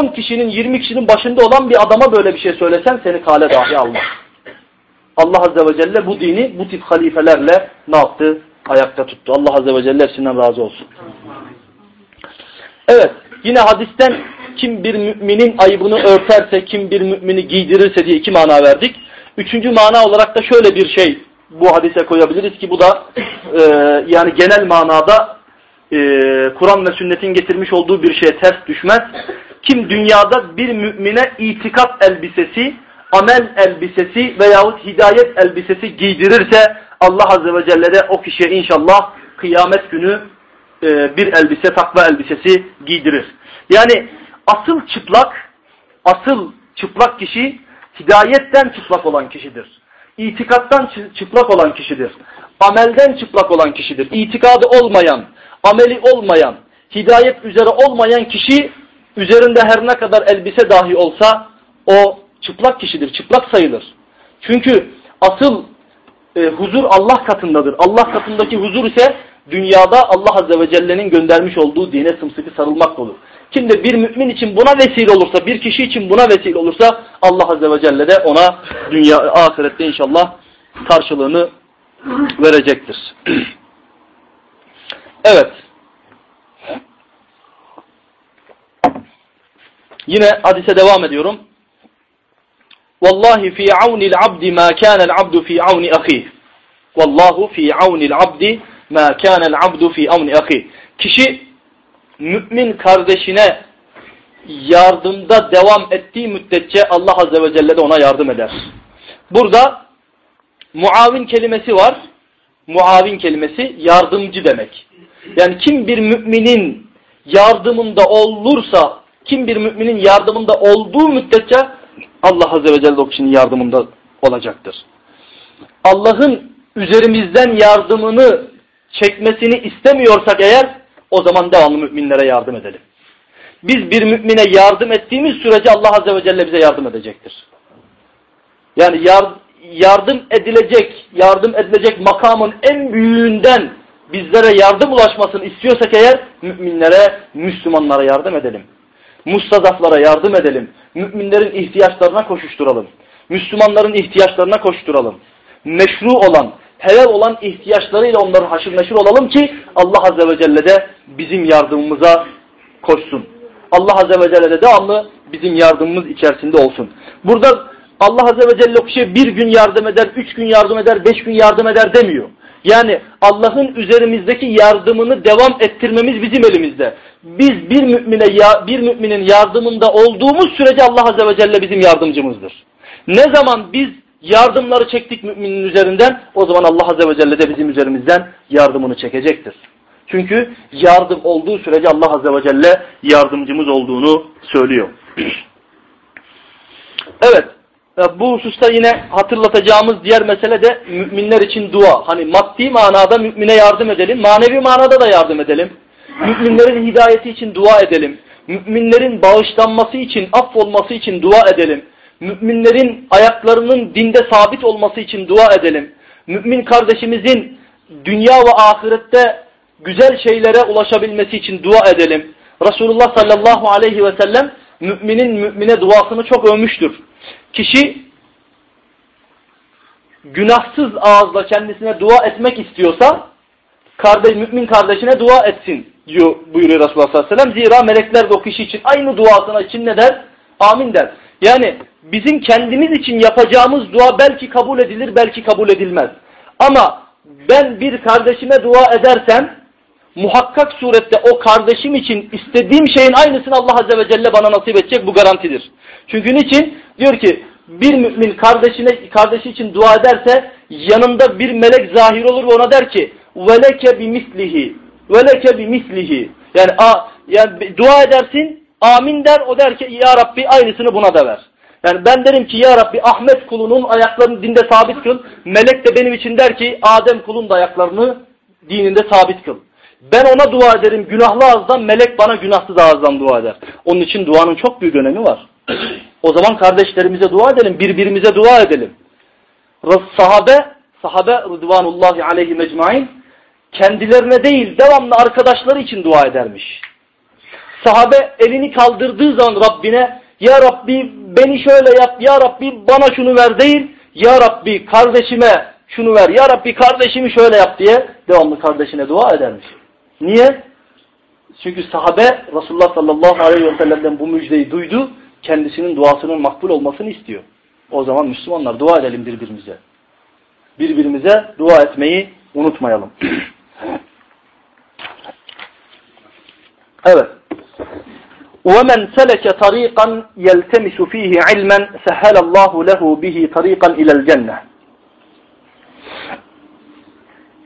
10 kişinin, 20 kişinin başında olan bir adama böyle bir şey söylesen seni kale dahi almaz. Allah Azze ve Celle bu dini bu tip halifelerle ne yaptı? Ayakta tuttu. Allah Azze ve Celle hepsinden razı olsun. Evet, yine hadisten kim bir müminin ayıbını örterse, kim bir mümini giydirirse diye iki mana verdik. Üçüncü mana olarak da şöyle bir şey bu hadise koyabiliriz ki bu da e, yani genel manada e, Kur'an ve sünnetin getirmiş olduğu bir şeye ters düşmez. Kim dünyada bir mümine itikat elbisesi, amel elbisesi veyahut hidayet elbisesi giydirirse Allah Azze ve Celle de o kişiye inşallah kıyamet günü e, bir elbise, takva elbisesi giydirir. Yani asıl çıplak, asıl çıplak kişi hidayetten çıplak olan kişidir. İtikattan çıplak olan kişidir. Amelden çıplak olan kişidir. İtikadı olmayan, ameli olmayan, hidayet üzere olmayan kişi üzerinde her ne kadar elbise dahi olsa o çıplak kişidir, çıplak sayılır. Çünkü asıl e, huzur Allah katındadır. Allah katındaki huzur ise dünyada Allah Azze ve Celle'nin göndermiş olduğu dine sımsıkı sarılmak olur. Kim de bir mümin için buna vesile olursa, bir kişi için buna vesile olursa Allah Azze ve Celle de ona dünya ahirette inşallah karşılığını verecektir. evet. Yine hadise devam ediyorum. Vallahi fi avni'l abdi ma kana'l abdu fi avni ahi. Vallahu fi avni'l abdi ma kana'l abdu fi avni ahi. Kişi mümin kardeşine yardımda devam ettiği müddetçe Allah Azze ve Celle de ona yardım eder. Burada muavin kelimesi var. Muavin kelimesi yardımcı demek. Yani kim bir müminin yardımında olursa, kim bir müminin yardımında olduğu müddetçe Allah Azze ve Celle o kişinin yardımında olacaktır. Allah'ın üzerimizden yardımını çekmesini istemiyorsak eğer o zaman devamlı müminlere yardım edelim. Biz bir mümine yardım ettiğimiz sürece Allah Azze ve Celle bize yardım edecektir. Yani yar, yardım edilecek, yardım edilecek makamın en büyüğünden bizlere yardım ulaşmasını istiyorsak eğer müminlere, Müslümanlara yardım edelim. Mustazaflara yardım edelim. Müminlerin ihtiyaçlarına koşuşturalım. Müslümanların ihtiyaçlarına koşturalım. Meşru olan, helal olan ihtiyaçlarıyla onları haşır neşir olalım ki Allah Azze ve Celle de bizim yardımımıza koşsun. Allah Azze ve Celle de devamlı bizim yardımımız içerisinde olsun. Burada Allah Azze ve Celle kişiye bir gün yardım eder, üç gün yardım eder, beş gün yardım eder demiyor. Yani Allah'ın üzerimizdeki yardımını devam ettirmemiz bizim elimizde. Biz bir mümine bir müminin yardımında olduğumuz sürece Allah Azze ve Celle bizim yardımcımızdır. Ne zaman biz yardımları çektik müminin üzerinden o zaman Allah Azze ve Celle de bizim üzerimizden yardımını çekecektir. Çünkü yardım olduğu sürece Allah Azze ve Celle yardımcımız olduğunu söylüyor. evet. Bu hususta yine hatırlatacağımız diğer mesele de müminler için dua. Hani maddi manada mümine yardım edelim, manevi manada da yardım edelim. Müminlerin hidayeti için dua edelim. Müminlerin bağışlanması için, affolması için dua edelim. Müminlerin ayaklarının dinde sabit olması için dua edelim. Mümin kardeşimizin dünya ve ahirette güzel şeylere ulaşabilmesi için dua edelim. Resulullah sallallahu aleyhi ve sellem müminin mümine duasını çok övmüştür. Kişi günahsız ağızla kendisine dua etmek istiyorsa kardeş, mümin kardeşine dua etsin diyor, buyuruyor Resulullah sallallahu aleyhi ve sellem. Zira melekler de o kişi için aynı duasına için ne der? Amin der. Yani bizim kendimiz için yapacağımız dua belki kabul edilir, belki kabul edilmez. Ama ben bir kardeşime dua edersem muhakkak surette o kardeşim için istediğim şeyin aynısını Allah Azze ve Celle bana nasip edecek bu garantidir. Çünkü niçin? Diyor ki bir mümin kardeşine kardeşi için dua ederse yanında bir melek zahir olur ve ona der ki veleke bimislihi veleke bimislihi yani, a, yani dua edersin amin der o der ki ya Rabbi aynısını buna da ver. Yani ben derim ki ya Rabbi Ahmet kulunun ayaklarını dinde sabit kıl. Melek de benim için der ki Adem kulun da ayaklarını dininde sabit kıl. Ben ona dua ederim günahlı ağızdan, melek bana günahsız ağızdan dua eder. Onun için duanın çok büyük önemi var. O zaman kardeşlerimize dua edelim, birbirimize dua edelim. Sahabe, sahabe rıdvanullahi aleyhi mecmain, kendilerine değil devamlı arkadaşları için dua edermiş. Sahabe elini kaldırdığı zaman Rabbine, Ya Rabbi beni şöyle yap, Ya Rabbi bana şunu ver değil, Ya Rabbi kardeşime şunu ver, Ya Rabbi kardeşimi şöyle yap diye devamlı kardeşine dua edermiş. Niye? Çünkü sahabe Resulullah sallallahu aleyhi ve sellem'den bu müjdeyi duydu. Kendisinin duasının makbul olmasını istiyor. O zaman Müslümanlar dua edelim birbirimize. Birbirimize dua etmeyi unutmayalım. evet. وَمَنْ سَلَكَ طَرِيقًا يَلْتَمِسُ ف۪يهِ عِلْمًا سَهَّلَ اللّٰهُ لَهُ بِهِ طَرِيقًا اِلَى الْجَنَّةِ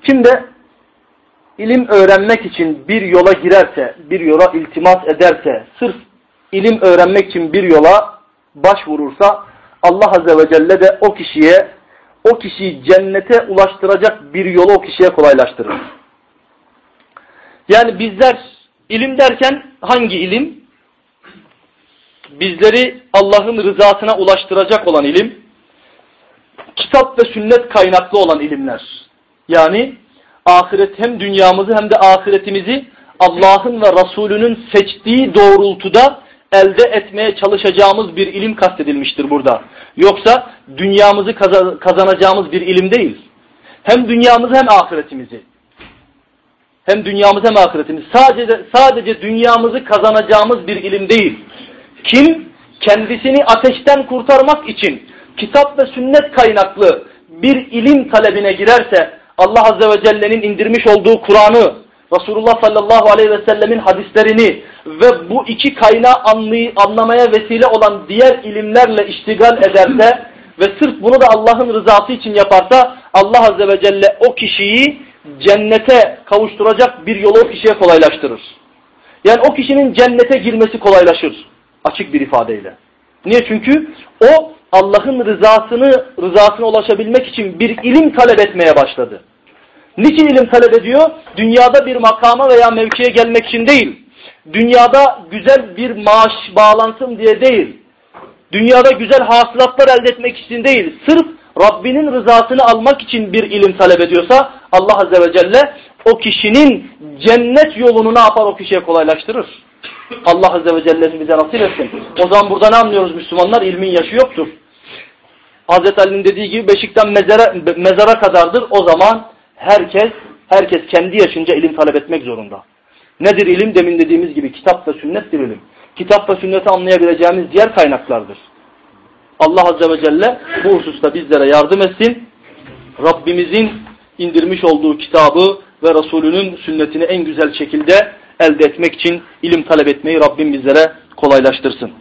Şimdi ilim öğrenmek için bir yola girerse, bir yola iltimas ederse, sırf ilim öğrenmek için bir yola başvurursa Allah Azze ve Celle de o kişiye, o kişiyi cennete ulaştıracak bir yolu o kişiye kolaylaştırır. Yani bizler ilim derken hangi ilim? Bizleri Allah'ın rızasına ulaştıracak olan ilim, kitap ve sünnet kaynaklı olan ilimler. Yani ahiret hem dünyamızı hem de ahiretimizi Allah'ın ve Resulünün seçtiği doğrultuda elde etmeye çalışacağımız bir ilim kastedilmiştir burada. Yoksa dünyamızı kazanacağımız bir ilim değil. Hem dünyamızı hem ahiretimizi. Hem dünyamızı hem ahiretimizi. Sadece, sadece dünyamızı kazanacağımız bir ilim değil. Kim kendisini ateşten kurtarmak için kitap ve sünnet kaynaklı bir ilim talebine girerse Allah Azze ve Celle'nin indirmiş olduğu Kur'an'ı, Resulullah sallallahu aleyhi ve sellemin hadislerini ve bu iki kaynağı anlamaya vesile olan diğer ilimlerle iştigal ederse ve sırf bunu da Allah'ın rızası için yaparsa Allah Azze ve Celle o kişiyi cennete kavuşturacak bir yolu o kişiye kolaylaştırır. Yani o kişinin cennete girmesi kolaylaşır. Açık bir ifadeyle. Niye? Çünkü o Allah'ın rızasını rızasına ulaşabilmek için bir ilim talep etmeye başladı. Niçin ilim talep ediyor? Dünyada bir makama veya mevkiye gelmek için değil. dünyada güzel bir maaş bağlansın diye değil, dünyada güzel hasılatlar elde etmek için değil, sırf Rabbinin rızasını almak için bir ilim talep ediyorsa Allah Azze ve Celle o kişinin cennet yolunu ne yapar o kişiye kolaylaştırır. Allah Azze ve Celle bize nasip etsin. O zaman burada ne anlıyoruz Müslümanlar? İlmin yaşı yoktur. Hazreti Ali'nin dediği gibi beşikten mezara, mezara kadardır. O zaman herkes herkes kendi yaşınca ilim talep etmek zorunda. Nedir ilim? Demin dediğimiz gibi kitap ve sünnettir ilim. Kitap ve sünneti anlayabileceğimiz diğer kaynaklardır. Allah Azze ve Celle bu hususta bizlere yardım etsin. Rabbimizin indirmiş olduğu kitabı ve Resulünün sünnetini en güzel şekilde elde etmek için ilim talep etmeyi Rabbim bizlere kolaylaştırsın.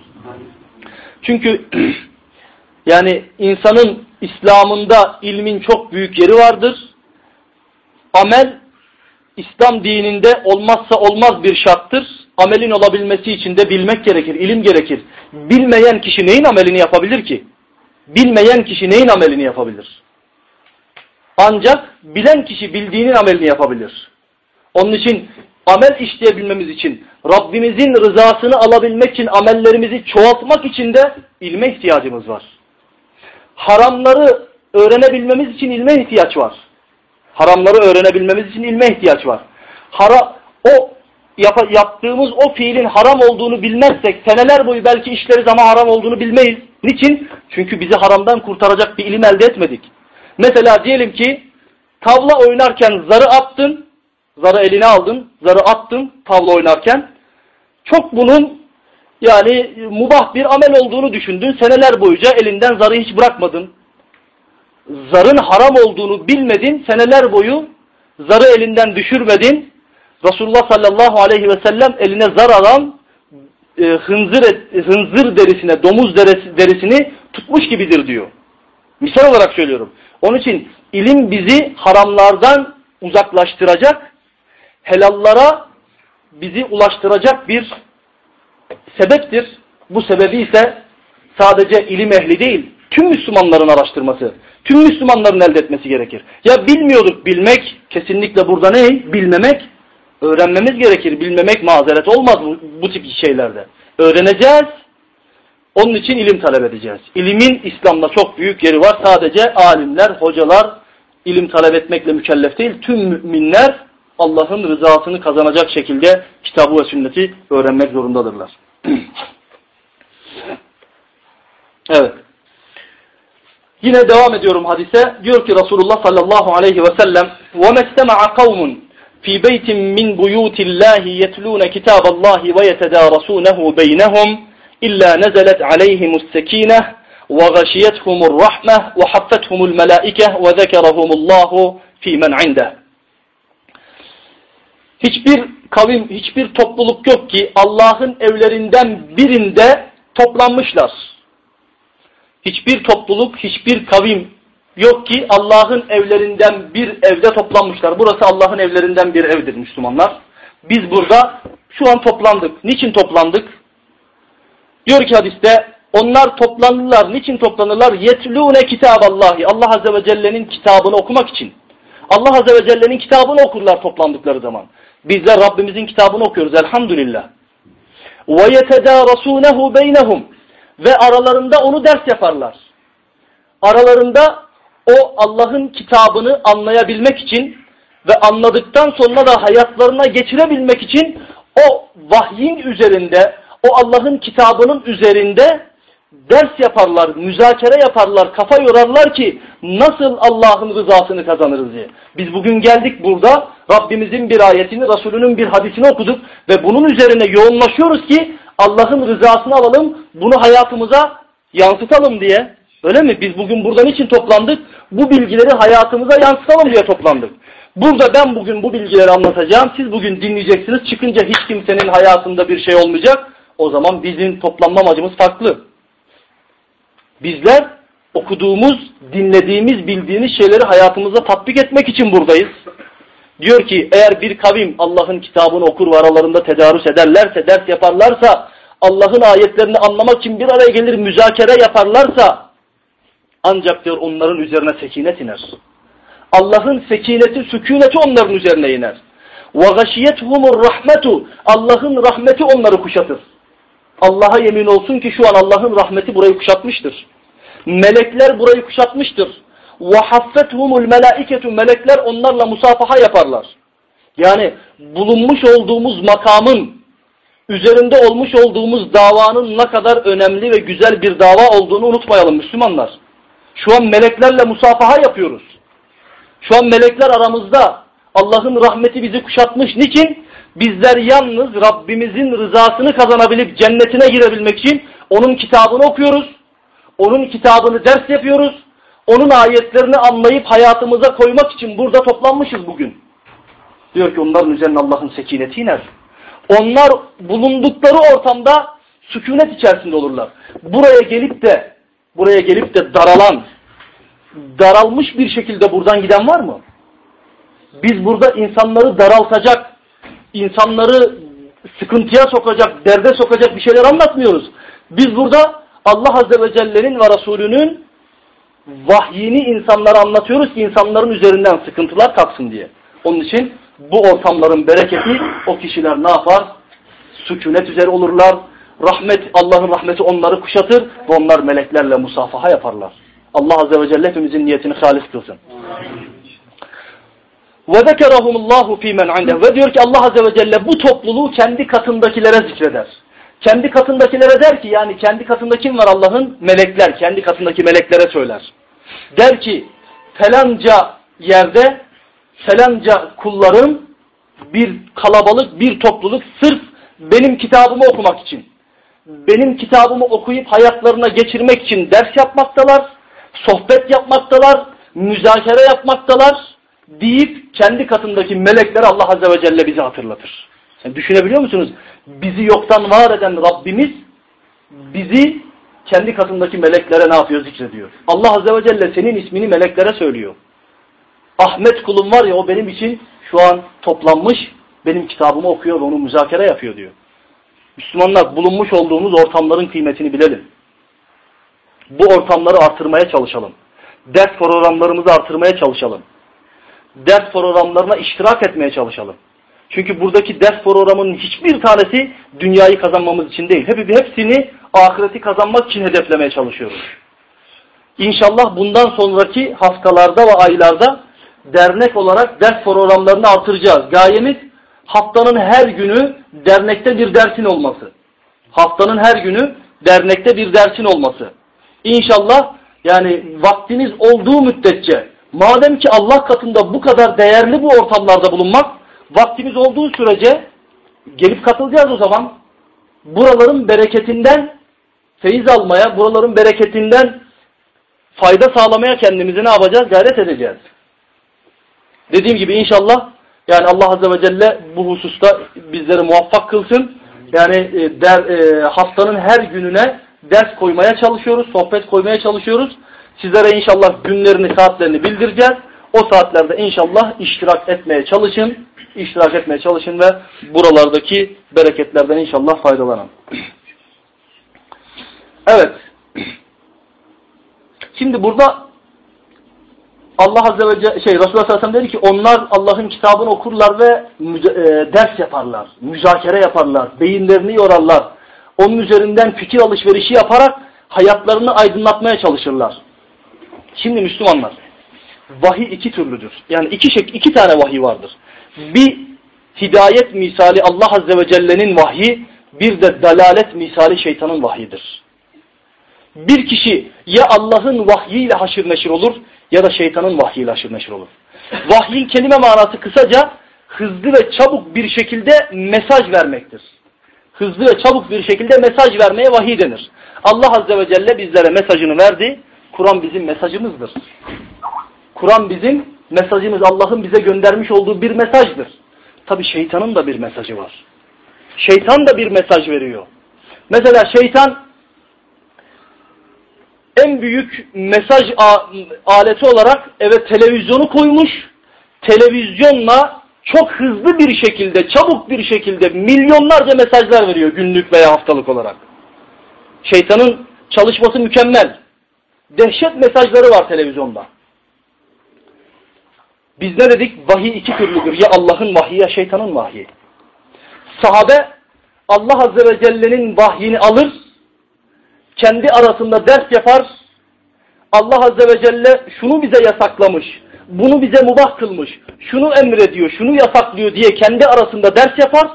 Çünkü yani insanın İslam'ında ilmin çok büyük yeri vardır. Amel İslam dininde olmazsa olmaz bir şarttır. Amelin olabilmesi için de bilmek gerekir, ilim gerekir. Bilmeyen kişi neyin amelini yapabilir ki? Bilmeyen kişi neyin amelini yapabilir? Ancak bilen kişi bildiğinin amelini yapabilir. Onun için amel işleyebilmemiz için, Rabbimizin rızasını alabilmek için, amellerimizi çoğaltmak için de ilme ihtiyacımız var. Haramları öğrenebilmemiz için ilme ihtiyaç var. Haramları öğrenebilmemiz için ilme ihtiyaç var. Hara, o yap, yaptığımız o fiilin haram olduğunu bilmezsek seneler boyu belki işleriz ama haram olduğunu bilmeyiz. Niçin? Çünkü bizi haramdan kurtaracak bir ilim elde etmedik. Mesela diyelim ki tavla oynarken zarı attın, zarı eline aldın, zarı attın tavla oynarken. Çok bunun yani mubah bir amel olduğunu düşündün. Seneler boyunca elinden zarı hiç bırakmadın zarın haram olduğunu bilmedin, seneler boyu zarı elinden düşürmedin. Resulullah sallallahu aleyhi ve sellem eline zar alan e, hınzır, hınzır derisine, domuz derisi, derisini tutmuş gibidir diyor. Misal olarak söylüyorum. Onun için ilim bizi haramlardan uzaklaştıracak, helallara bizi ulaştıracak bir sebeptir. Bu sebebi ise sadece ilim ehli değil, tüm Müslümanların araştırması, tüm Müslümanların elde etmesi gerekir. Ya bilmiyorduk bilmek, kesinlikle burada ne? Bilmemek, öğrenmemiz gerekir. Bilmemek mazeret olmaz bu, bu tip şeylerde. Öğreneceğiz, onun için ilim talep edeceğiz. İlimin İslam'da çok büyük yeri var. Sadece alimler, hocalar ilim talep etmekle mükellef değil. Tüm müminler Allah'ın rızasını kazanacak şekilde kitabı ve sünneti öğrenmek zorundadırlar. evet. Yine devam ediyorum hadise. Diyor ki Resulullah sallallahu aleyhi ve sellem وَمَا اسْتَمَعَ قَوْمٌ فِي بَيْتٍ مِّنْ بُيُوتِ اللّٰهِ يَتْلُونَ كِتَابَ اللّٰهِ وَيَتَدَارَسُونَهُ بَيْنَهُمْ إِلَّا نَزَلَتْ عَلَيْهِمُ السَّك۪ينَةِ وَغَشِيَتْهُمُ الرَّحْمَةِ وَحَفَّتْهُمُ الْمَلَائِكَةِ وَذَكَرَهُمُ اللّٰهُ فِي مَنْ عِنْدَهِ Hiçbir kavim, hiçbir topluluk yok ki Allah'ın evlerinden birinde toplanmışlar hiçbir topluluk, hiçbir kavim yok ki Allah'ın evlerinden bir evde toplanmışlar. Burası Allah'ın evlerinden bir evdir Müslümanlar. Biz burada şu an toplandık. Niçin toplandık? Diyor ki hadiste onlar toplanırlar. Niçin toplanırlar? Yetlûne kitaballahi. Allah Azze ve Celle'nin kitabını okumak için. Allah Azze ve Celle'nin kitabını okurlar toplandıkları zaman. Bizler Rabbimizin kitabını okuyoruz elhamdülillah. وَيَتَدَارَسُونَهُ بَيْنَهُمْ ve aralarında onu ders yaparlar. Aralarında o Allah'ın kitabını anlayabilmek için ve anladıktan sonra da hayatlarına geçirebilmek için o vahyin üzerinde, o Allah'ın kitabının üzerinde ders yaparlar, müzakere yaparlar, kafa yorarlar ki nasıl Allah'ın rızasını kazanırız diye. Biz bugün geldik burada Rabbimizin bir ayetini, Resulünün bir hadisini okuduk ve bunun üzerine yoğunlaşıyoruz ki Allah'ın rızasını alalım, bunu hayatımıza yansıtalım diye. Öyle mi? Biz bugün buradan için toplandık? Bu bilgileri hayatımıza yansıtalım diye toplandık. Burada ben bugün bu bilgileri anlatacağım. Siz bugün dinleyeceksiniz. Çıkınca hiç kimsenin hayatında bir şey olmayacak. O zaman bizim toplanma amacımız farklı. Bizler okuduğumuz, dinlediğimiz, bildiğimiz şeyleri hayatımıza tatbik etmek için buradayız. Diyor ki eğer bir kavim Allah'ın kitabını okur ve aralarında tedarüs ederlerse, ders yaparlarsa, Allah'ın ayetlerini anlamak için bir araya gelir müzakere yaparlarsa ancak diyor onların üzerine sekinet iner. Allah'ın sekineti, sükuneti onların üzerine iner. وَغَشِيَتْهُمُ الرَّحْمَةُ Allah'ın rahmeti onları kuşatır. Allah'a yemin olsun ki şu an Allah'ın rahmeti burayı kuşatmıştır. Melekler burayı kuşatmıştır. وَحَفَّتْهُمُ الْمَلَائِكَةُ Melekler onlarla musafaha yaparlar. Yani bulunmuş olduğumuz makamın, üzerinde olmuş olduğumuz davanın ne kadar önemli ve güzel bir dava olduğunu unutmayalım Müslümanlar. Şu an meleklerle musafaha yapıyoruz. Şu an melekler aramızda. Allah'ın rahmeti bizi kuşatmış. Niçin? Bizler yalnız Rabbimizin rızasını kazanabilip cennetine girebilmek için onun kitabını okuyoruz. Onun kitabını ders yapıyoruz. Onun ayetlerini anlayıp hayatımıza koymak için burada toplanmışız bugün. Diyor ki onların üzerine Allah'ın sekineti iner. Onlar bulundukları ortamda sükunet içerisinde olurlar. Buraya gelip de buraya gelip de daralan, daralmış bir şekilde buradan giden var mı? Biz burada insanları daraltacak, insanları sıkıntıya sokacak, derde sokacak bir şeyler anlatmıyoruz. Biz burada Allah Azze ve Celle'nin ve Resulünün vahyini insanlara anlatıyoruz ki insanların üzerinden sıkıntılar kalksın diye. Onun için bu ortamların bereketi o kişiler ne yapar? Sükunet üzere olurlar. Rahmet, Allah'ın rahmeti onları kuşatır ve onlar meleklerle musafaha yaparlar. Allah Azze ve Celle hepimizin niyetini halis kılsın. Ve zekerahumullahu fîmen inde. Ve diyor ki Allah Azze ve Celle bu topluluğu kendi katındakilere zikreder. Kendi katındakilere der ki yani kendi katında kim var Allah'ın? Melekler. Kendi katındaki meleklere söyler. Der ki felanca yerde felanca kulların bir kalabalık, bir topluluk sırf benim kitabımı okumak için, benim kitabımı okuyup hayatlarına geçirmek için ders yapmaktalar, sohbet yapmaktalar, müzakere yapmaktalar deyip kendi katındaki melekler Allah Azze ve Celle bizi hatırlatır. Sen düşünebiliyor musunuz? Bizi yoktan var eden Rabbimiz bizi kendi katındaki meleklere ne yapıyor zikrediyor. Allah Azze ve Celle senin ismini meleklere söylüyor. Ahmet kulum var ya o benim için şu an toplanmış benim kitabımı okuyor ve onu müzakere yapıyor diyor. Müslümanlar bulunmuş olduğumuz ortamların kıymetini bilelim. Bu ortamları artırmaya çalışalım. Ders programlarımızı artırmaya çalışalım. Ders programlarına iştirak etmeye çalışalım. Çünkü buradaki ders programının hiçbir tanesi dünyayı kazanmamız için değil. Hep, hepsini ahireti kazanmak için hedeflemeye çalışıyoruz. İnşallah bundan sonraki haftalarda ve aylarda dernek olarak ders programlarını artıracağız. Gayemiz haftanın her günü dernekte bir dersin olması. Haftanın her günü dernekte bir dersin olması. İnşallah yani vaktiniz olduğu müddetçe madem ki Allah katında bu kadar değerli bu ortamlarda bulunmak vaktimiz olduğu sürece gelip katılacağız o zaman. Buraların bereketinden feyiz almaya, buraların bereketinden fayda sağlamaya kendimizi ne yapacağız? Gayret edeceğiz. Dediğim gibi inşallah yani Allah Azze ve Celle bu hususta bizleri muvaffak kılsın. Yani e, der, e, haftanın her gününe ders koymaya çalışıyoruz, sohbet koymaya çalışıyoruz. Sizlere inşallah günlerini, saatlerini bildireceğiz. O saatlerde inşallah iştirak etmeye çalışın. İştirak etmeye çalışın ve buralardaki bereketlerden inşallah faydalanın. Evet. Şimdi burada Allah Azze ve Celle, şey Resulullah sallallahu dedi ki onlar Allah'ın kitabını okurlar ve e, ders yaparlar, müzakere yaparlar, beyinlerini yorarlar. Onun üzerinden fikir alışverişi yaparak hayatlarını aydınlatmaya çalışırlar. Şimdi Müslümanlar, vahiy iki türlüdür. Yani iki, şey, iki tane vahiy vardır. Bir hidayet misali Allah Azze ve Celle'nin vahyi, bir de dalalet misali şeytanın vahyidir. Bir kişi ya Allah'ın vahyiyle haşır neşir olur ya da şeytanın vahyiyle haşır neşir olur. Vahyin kelime manası kısaca hızlı ve çabuk bir şekilde mesaj vermektir. Hızlı ve çabuk bir şekilde mesaj vermeye vahiy denir. Allah Azze ve Celle bizlere mesajını verdi. Kur'an bizim mesajımızdır. Kur'an bizim mesajımız Allah'ın bize göndermiş olduğu bir mesajdır. Tabi şeytanın da bir mesajı var. Şeytan da bir mesaj veriyor. Mesela şeytan en büyük mesaj aleti olarak evet televizyonu koymuş. Televizyonla çok hızlı bir şekilde, çabuk bir şekilde milyonlarca mesajlar veriyor günlük veya haftalık olarak. Şeytanın çalışması mükemmel. Dehşet mesajları var televizyonda. Biz ne dedik? Vahiy iki türlüdür. Ya Allah'ın vahyi ya şeytanın vahyi. Sahabe Allah Azze ve Celle'nin vahyini alır, kendi arasında ders yapar, Allah Azze ve Celle şunu bize yasaklamış, bunu bize mubah kılmış, şunu emrediyor, şunu yasaklıyor diye kendi arasında ders yapar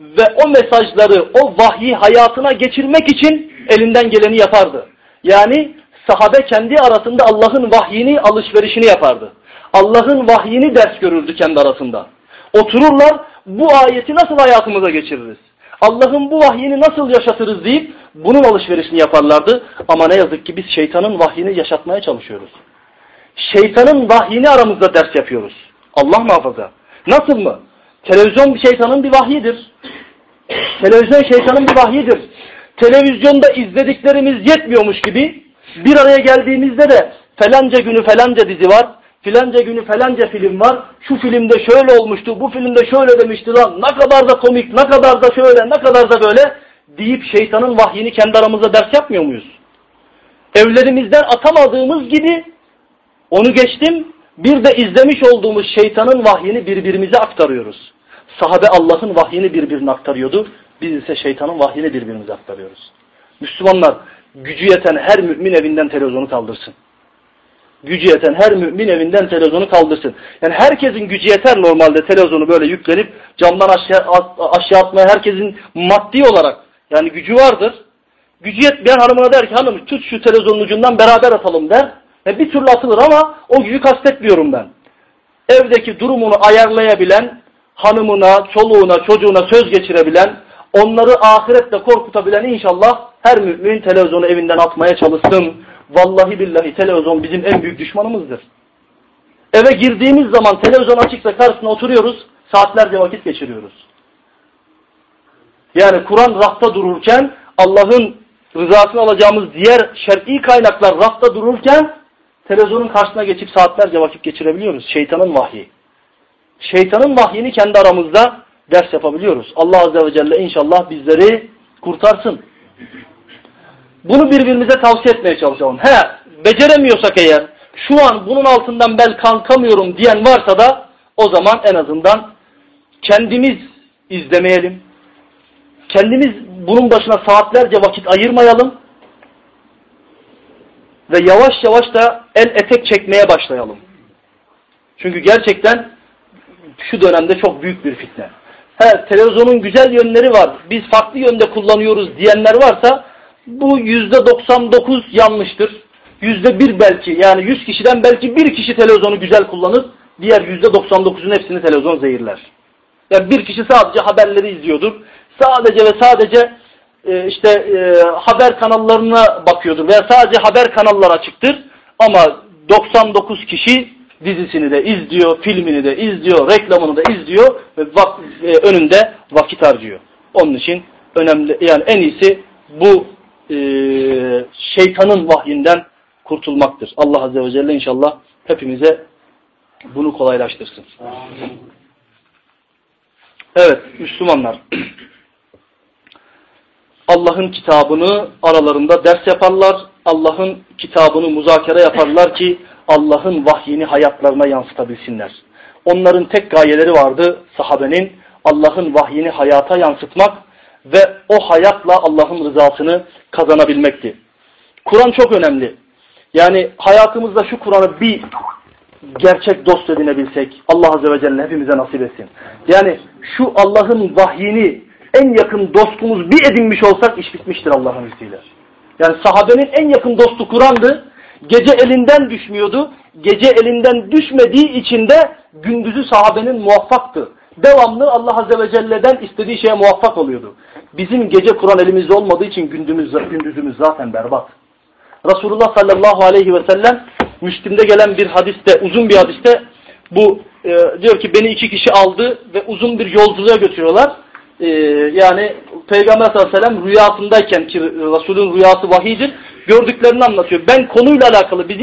ve o mesajları, o vahyi hayatına geçirmek için elinden geleni yapardı. Yani sahabe kendi arasında Allah'ın vahyini alışverişini yapardı. Allah'ın vahyini ders görürdü kendi arasında. Otururlar bu ayeti nasıl hayatımıza geçiririz? Allah'ın bu vahyini nasıl yaşatırız deyip bunun alışverişini yaparlardı. Ama ne yazık ki biz şeytanın vahyini yaşatmaya çalışıyoruz. Şeytanın vahyini aramızda ders yapıyoruz. Allah muhafaza. Nasıl mı? Televizyon şeytanın bir vahyidir. Televizyon şeytanın bir vahyidir. Televizyonda izlediklerimiz yetmiyormuş gibi bir araya geldiğimizde de falanca günü falanca dizi var, filanca günü falanca film var, şu filmde şöyle olmuştu, bu filmde şöyle demişti lan, ne kadar da komik, ne kadar da şöyle, ne kadar da böyle deyip şeytanın vahyini kendi aramızda ders yapmıyor muyuz? Evlerimizden atamadığımız gibi onu geçtim, bir de izlemiş olduğumuz şeytanın vahyini birbirimize aktarıyoruz. Sahabe Allah'ın vahyini birbirine aktarıyordu. Biz ise şeytanın vahyini birbirimize aktarıyoruz. Müslümanlar gücü yeten her mümin evinden televizyonu kaldırsın. Gücü yeten her mümin evinden televizyonu kaldırsın. Yani herkesin gücü yeter normalde televizyonu böyle yüklenip camdan aşağı, aşağı atmaya herkesin maddi olarak yani gücü vardır. Gücü yetmeyen hanımına der ki hanım tut şu televizyonun ucundan beraber atalım der. E bir türlü atılır ama o gücü kastetmiyorum ben. Evdeki durumunu ayarlayabilen, hanımına, çoluğuna, çocuğuna söz geçirebilen, onları ahirette korkutabilen inşallah her mümin televizyonu evinden atmaya çalışsın. Vallahi billahi televizyon bizim en büyük düşmanımızdır. Eve girdiğimiz zaman televizyon açıksa karşısına oturuyoruz, saatlerce vakit geçiriyoruz. Yani Kur'an rafta dururken, Allah'ın rızasını alacağımız diğer şer'i kaynaklar rafta dururken, televizyonun karşısına geçip saatlerce vakit geçirebiliyoruz. Şeytanın vahyi. Şeytanın vahyini kendi aramızda ders yapabiliyoruz. Allah Azze ve Celle inşallah bizleri kurtarsın. Bunu birbirimize tavsiye etmeye çalışalım. He, beceremiyorsak eğer, şu an bunun altından ben kalkamıyorum diyen varsa da o zaman en azından kendimiz izlemeyelim. Kendimiz bunun başına saatlerce vakit ayırmayalım. Ve yavaş yavaş da el etek çekmeye başlayalım. Çünkü gerçekten şu dönemde çok büyük bir fitne. He, televizyonun güzel yönleri var, biz farklı yönde kullanıyoruz diyenler varsa bu yüzde 99 yanlıştır. Yüzde bir belki yani 100 kişiden belki bir kişi televizyonu güzel kullanır. Diğer yüzde 99'un hepsini televizyon zehirler. Yani bir kişi sadece haberleri izliyordur. Sadece ve sadece e, işte e, haber kanallarına bakıyordur veya sadece haber kanalları açıktır. Ama 99 kişi dizisini de izliyor, filmini de izliyor, reklamını da izliyor ve vak e, önünde vakit harcıyor. Onun için önemli yani en iyisi bu e, şeytanın vahyinden kurtulmaktır. Allah Azze ve Celle inşallah hepimize bunu kolaylaştırsın. Evet Müslümanlar Allah'ın kitabını aralarında ders yaparlar. Allah'ın kitabını muzakere yaparlar ki Allah'ın vahyini hayatlarına yansıtabilsinler. Onların tek gayeleri vardı sahabenin Allah'ın vahyini hayata yansıtmak ve o hayatla Allah'ın rızasını kazanabilmekti. Kur'an çok önemli. Yani hayatımızda şu Kur'an'ı bir gerçek dost edinebilsek Allah Azze ve Celle hepimize nasip etsin. Yani şu Allah'ın vahyini en yakın dostumuz bir edinmiş olsak iş bitmiştir Allah'ın izniyle. Yani sahabenin en yakın dostu Kur'an'dı. Gece elinden düşmüyordu. Gece elinden düşmediği için de gündüzü sahabenin muvaffaktı. Devamlı Allah Azze ve Celle'den istediği şeye muvaffak oluyordu. Bizim gece Kur'an elimizde olmadığı için gündüzümüz, gündüzümüz zaten berbat. Resulullah sallallahu aleyhi ve sellem Müslim'de gelen bir hadiste, uzun bir hadiste bu e, diyor ki beni iki kişi aldı ve uzun bir yolculuğa götürüyorlar. E, yani Peygamber sallallahu aleyhi ve sellem rüyasındayken ki Resulün rüyası vahidir gördüklerini anlatıyor. Ben konuyla alakalı bizi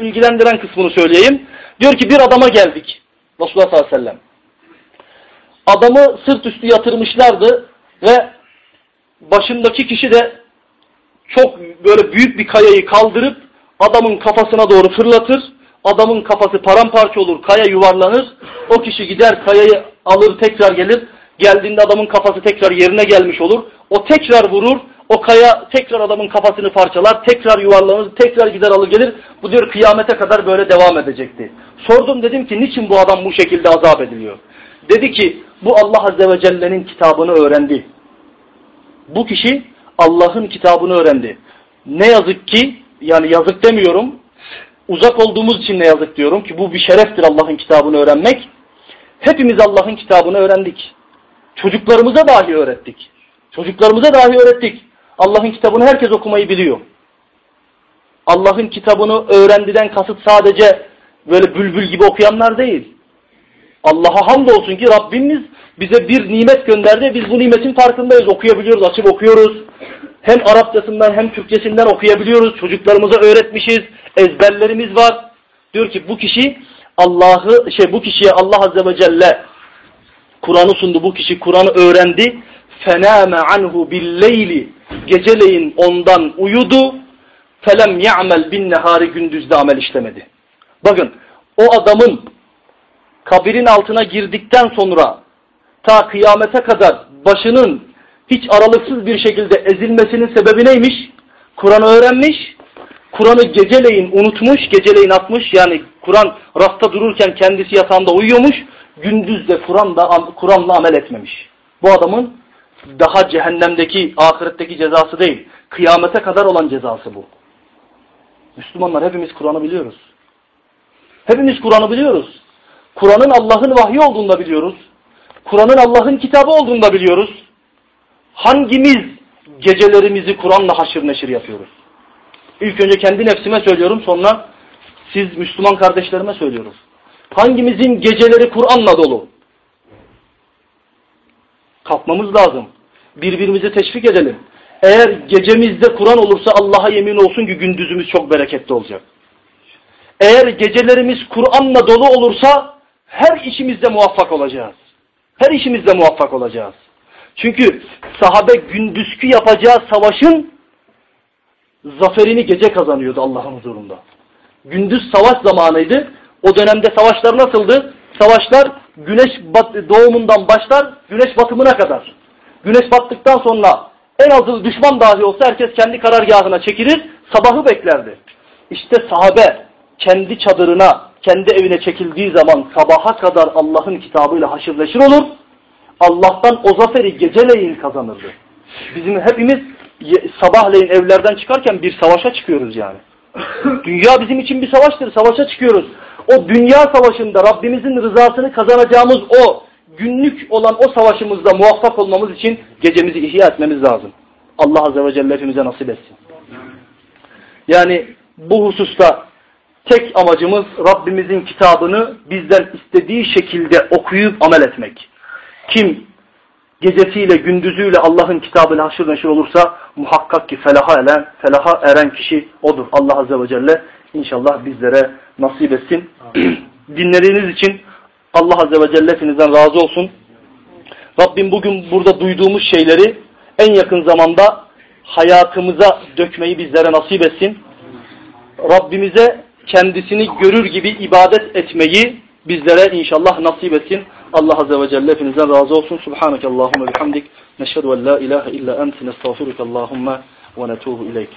ilgilendiren kısmını söyleyeyim. Diyor ki bir adama geldik. Resulullah sallallahu aleyhi ve sellem. Adamı sırt üstü yatırmışlardı ve başındaki kişi de çok böyle büyük bir kayayı kaldırıp adamın kafasına doğru fırlatır. adamın kafası paramparça olur, kaya yuvarlanır. O kişi gider kayayı alır tekrar gelir. Geldiğinde adamın kafası tekrar yerine gelmiş olur. O tekrar vurur. O kaya tekrar adamın kafasını parçalar. Tekrar yuvarlanır. Tekrar gider alır gelir. Bu diyor kıyamete kadar böyle devam edecekti. Sordum dedim ki niçin bu adam bu şekilde azap ediliyor? Dedi ki bu Allah Azze ve Celle'nin kitabını öğrendi. Bu kişi Allah'ın kitabını öğrendi. Ne yazık ki yani yazık demiyorum uzak olduğumuz için ne yazık diyorum ki bu bir şereftir Allah'ın kitabını öğrenmek. Hepimiz Allah'ın kitabını öğrendik. Çocuklarımıza dahi öğrettik. Çocuklarımıza dahi öğrettik. Allah'ın kitabını herkes okumayı biliyor. Allah'ın kitabını öğrendiden kasıt sadece böyle bülbül gibi okuyanlar değil. Allah'a hamdolsun ki Rabbimiz bize bir nimet gönderdi. Biz bu nimetin farkındayız. Okuyabiliyoruz, açıp okuyoruz. Hem Arapçasından hem Türkçesinden okuyabiliyoruz. Çocuklarımıza öğretmişiz. Ezberlerimiz var. Diyor ki bu kişi Allah'ı şey bu kişiye Allah Azze ve Celle Kur'an'ı sundu. Bu kişi Kur'an'ı öğrendi. Fenâme anhu billeyli geceleyin ondan uyudu. Ya'mel bin nehari gündüzde amel işlemedi. Bakın o adamın kabirin altına girdikten sonra ta kıyamete kadar başının hiç aralıksız bir şekilde ezilmesinin sebebi neymiş? Kur'an öğrenmiş, Kur'an'ı geceleyin unutmuş, geceleyin atmış. Yani Kur'an rafta dururken kendisi yatağında uyuyormuş, gündüz de Kur'an'la Kur amel etmemiş. Bu adamın daha cehennemdeki, ahiretteki cezası değil, kıyamete kadar olan cezası bu. Müslümanlar hepimiz Kur'an'ı biliyoruz. Hepimiz Kur'an'ı biliyoruz. Kur'an'ın Allah'ın vahyi olduğunu da biliyoruz. Kur'an'ın Allah'ın kitabı olduğunu da biliyoruz. Hangimiz gecelerimizi Kur'an'la haşır neşir yapıyoruz? İlk önce kendi nefsime söylüyorum sonra siz Müslüman kardeşlerime söylüyoruz. Hangimizin geceleri Kur'an'la dolu? Kalkmamız lazım. Birbirimizi teşvik edelim. Eğer gecemizde Kur'an olursa Allah'a yemin olsun ki gündüzümüz çok bereketli olacak. Eğer gecelerimiz Kur'an'la dolu olursa her işimizde muvaffak olacağız. Her işimizde muvaffak olacağız. Çünkü sahabe gündüzkü yapacağı savaşın zaferini gece kazanıyordu Allah'ın huzurunda. Gündüz savaş zamanıydı. O dönemde savaşlar nasıldı? Savaşlar güneş doğumundan başlar, güneş batımına kadar. Güneş battıktan sonra en azı düşman dahi olsa herkes kendi karargahına çekilir, sabahı beklerdi. İşte sahabe kendi çadırına, kendi evine çekildiği zaman sabaha kadar Allah'ın kitabıyla haşırleşir olur. Allah'tan o zaferi geceleyin kazanırdı. Bizim hepimiz sabahleyin evlerden çıkarken bir savaşa çıkıyoruz yani. Dünya bizim için bir savaştır. Savaşa çıkıyoruz. O dünya savaşında Rabbimizin rızasını kazanacağımız o günlük olan o savaşımızda muvaffak olmamız için gecemizi ihya etmemiz lazım. Allah Azze ve Celle hepimize nasip etsin. Yani bu hususta tek amacımız Rabbimizin kitabını bizden istediği şekilde okuyup amel etmek. Kim gecesiyle gündüzüyle Allah'ın kitabıyla haşır neşir olursa muhakkak ki felaha eren, felaha eren kişi odur. Allah Azze ve Celle inşallah bizlere nasip etsin. Dinlediğiniz için Allah Azze ve Celle hepinizden razı olsun. Rabbim bugün burada duyduğumuz şeyleri en yakın zamanda hayatımıza dökmeyi bizlere nasip etsin. Rabbimize kendisini görür gibi ibadet etmeyi bizlere inşallah nasip etsin. Allah Azze ve Celle hepinizden razı olsun. Subhaneke Allahümme bihamdik. Neşhedü en la ilahe illa enti nestağfiruke Allahümme ve netubu ileyk.